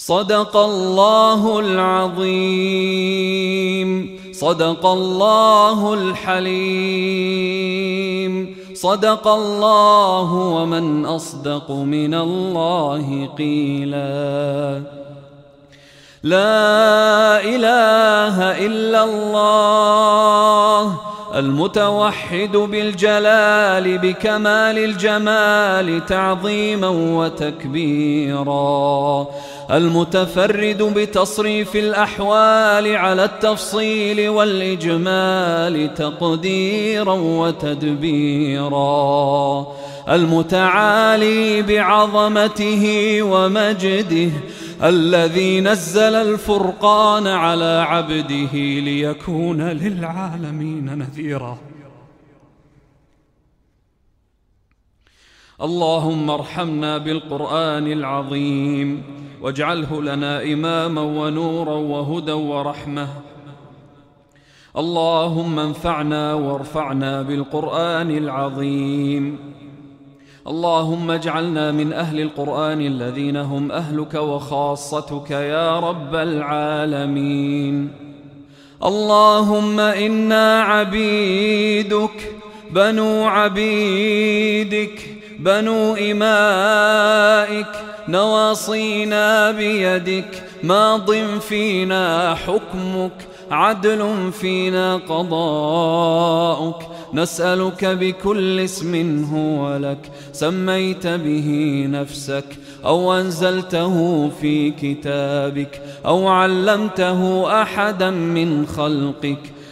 صدق الله العظيم صدق الله الحليم صدق الله ومن أصدق من الله قيلا. لا إله إلا الله. المتوحد بالجلال بكمال الجمال تعظيما وتكبيرا. المتفرد بتصريف الأحوال على التفصيل والإجمال تقديرا وتدبيرا. المتعالي بعظمته ومجده الذي نزل الفرقان على عبده ليكون للعالمين نذيرا. اللهم ارحمنا بالقرآن العظيم واجعله لنا إماما ونورا وهدى ورحمة. اللهم انفعنا وارفعنا بالقرآن العظيم. اللهم اجعلنا من أهل القرآن الذين هم أهلك وخاصتك يا رب العالمين. اللهم إنا عبيدك بنو عبيدك بنو إمائك نواصينا بيدك ماض فينا حكمك عدل فينا قضاؤك. نسألك بكل اسم هو لك سميت به نفسك أو أنزلته في كتابك أو علمته أحدا من خلقك.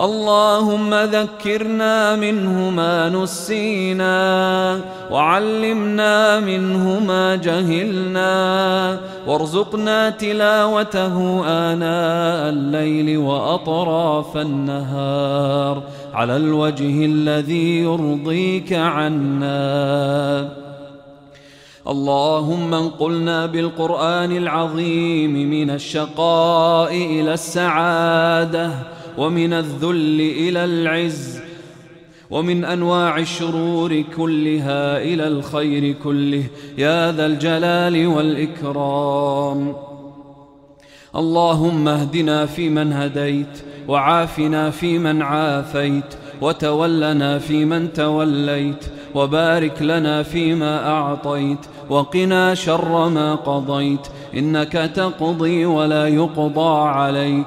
اللهم ذكرنا منه ما نسينا وعلمنا منه ما جهلنا وارزقنا تلاوته آناء الليل وأطراف النهار على الوجه الذي يرضيك عنا. اللهم انقلنا بالقرآن العظيم من الشقاء إلى السعادة ومن الذل إلى العز ومن أنواع الشرور كلها إلى الخير كله. يا ذا الجلال والإكرام. اللهم اهدنا فيمن هديت وعافنا فيمن عافيت وتولنا فيمن توليت وبارك لنا فيما أعطيت وقنا شر ما قضيت. إنك تقضي ولا يقضى عليك.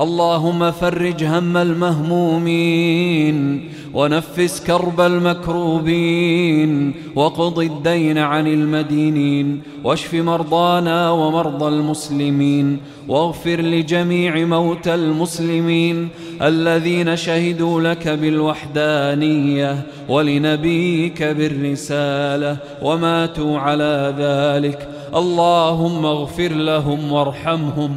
اللهم فرج هم المهمومين ونفس كرب المكروبين وقض الدين عن المدينين واشف مرضانا ومرضى المسلمين واغفر لجميع موتى المسلمين الذين شهدوا لك بالوحدانية ولنبيك بالرسالة وماتوا على ذلك اللهم اغفر لهم وارحمهم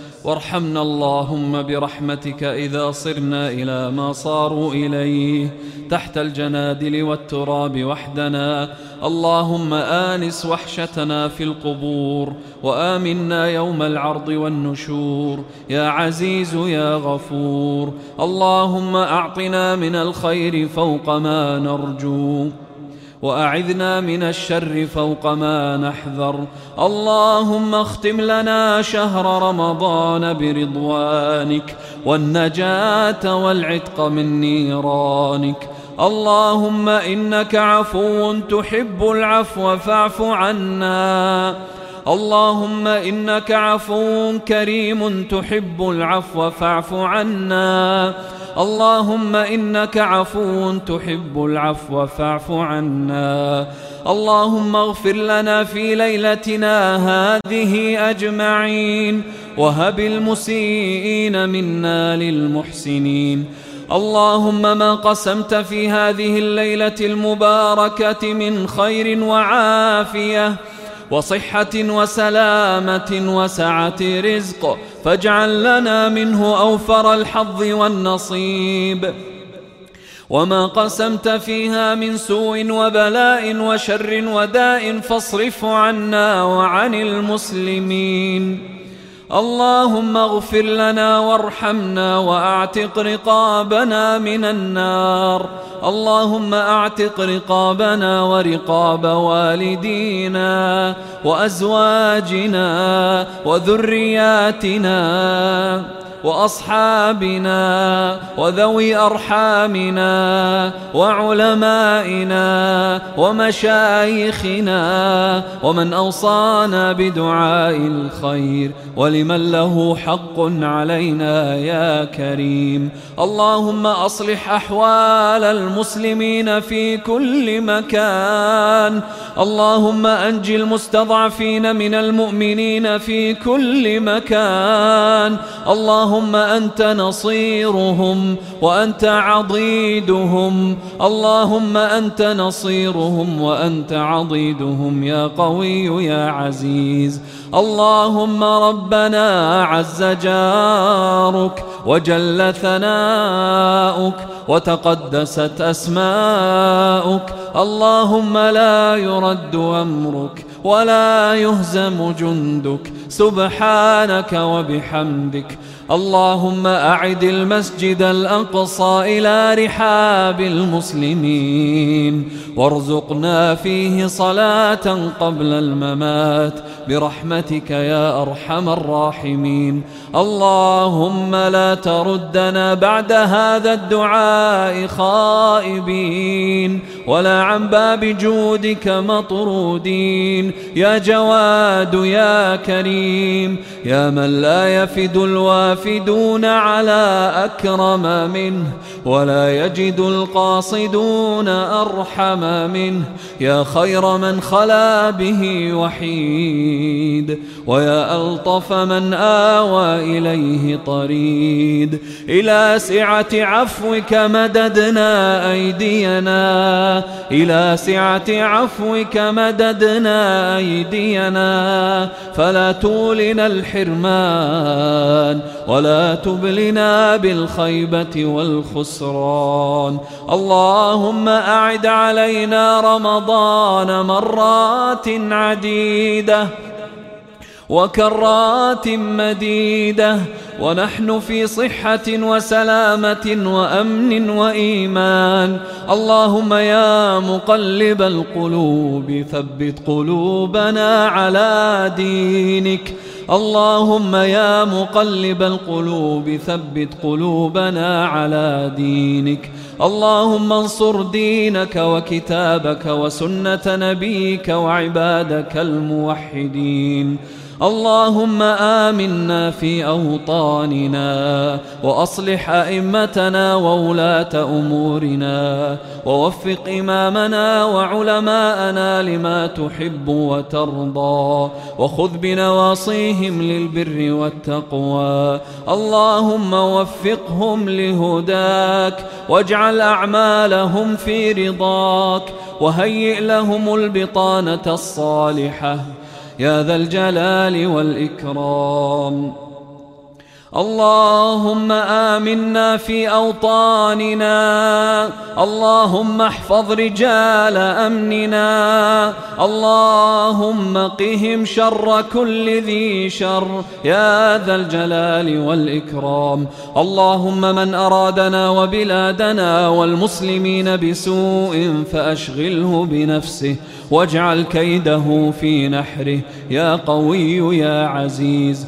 وارحمنا اللهم برحمتك إذا صرنا إلى ما صاروا إليه تحت الجنادل والتراب وحدنا. اللهم آنس وحشتنا في القبور وآمنا يوم العرض والنشور. يا عزيز يا غفور اللهم أعطنا من الخير فوق ما نرجو. وأعذنا من الشر فوق ما نحذر. اللهم اختم لنا شهر رمضان برضوانك والنجاة والعتق من نيرانك. اللهم إنك عفو تحب العفو فاعف عنا. اللهم إنك عفو كريم تحب العفو فاعف عنا. اللهم إنك عفو تحب العفو فاعف عنا. اللهم اغفر لنا في ليلتنا هذه أجمعين. وهب المسيئين منا للمحسنين. اللهم ما قسمت في هذه الليلة المباركة من خير وعافية. وصحة وسلامة وسعة رزق فاجعل لنا منه أوفر الحظ والنصيب. وما قسمت فيها من سوء وبلاء وشر وداء فاصرف عنا وعن المسلمين. اللهم اغفر لنا وارحمنا واعتق رقابنا من النار. اللهم اعتق رقابنا ورقاب والدينا وأزواجنا وذرياتنا. وأصحابنا وذوي أرحامنا وعلمائنا ومشايخنا ومن أوصانا بدعاء الخير ولمن له حق علينا يا كريم. اللهم أصلح أحوال المسلمين في كل مكان. اللهم أنج المستضعفين من المؤمنين في كل مكان. اللهم اللهم أنت نصيرهم وأنت عضيدهم. اللهم أنت نصيرهم وأنت عضيدهم يا قوي يا عزيز. اللهم ربنا عز جارك وجل ثناؤك وتقدست أسماؤك. اللهم لا يرد أمرك ولا يهزم جندك. سبحانك وبحمدك اللهم أعد المسجد الأقصى إلى رحاب المسلمين وارزقنا فيه صلاة قبل الممات برحمتك يا أرحم الراحمين اللهم لا تردنا بعد هذا الدعاء خائبين ولا عن باب جودك مطرودين يا جواد يا كريم يا من لا يفد الوافدون على أكرم منه ولا يجد القاصدون أرحم منه. يا خير من خلا به وحيد ويا ألطف من آوى إليه طريد. إلى سعة عفوك مددنا أيدينا إلى سعة عفوك مددنا أيدينا. فلا تولنا الحرمان ولا تبلنا بالخيبة والخسران. اللهم أعد علينا رمضان مرات عديدة. وكرات مديدة ونحن في صحة وسلامة وأمن وإيمان. اللهم يا مقلب القلوب ثبت قلوبنا على دينك. اللهم يا مقلب القلوب ثبت قلوبنا على دينك. اللهم انصر دينك وكتابك وسنة نبيك وعبادك الموحدين. اللهم آمنا في أوطاننا وأصلح أئمتنا وولاة أمورنا ووفق إمامنا وعلماءنا لما تحب وترضى وخذ بنواصيهم للبر والتقوى اللهم وفقهم لهداك واجعل أعمالهم في رضاك وهيئ لهم البطانة الصالحة يا ذا الجلال والإكرام. اللهم آمنا في أوطاننا. اللهم احفظ رجال أمننا. اللهم قهم شر كل ذي شر. يا ذا الجلال والإكرام. اللهم من أرادنا وبلادنا والمسلمين بسوء فأشغله بنفسه. واجعل كيده في نحره. يا قوي يا عزيز.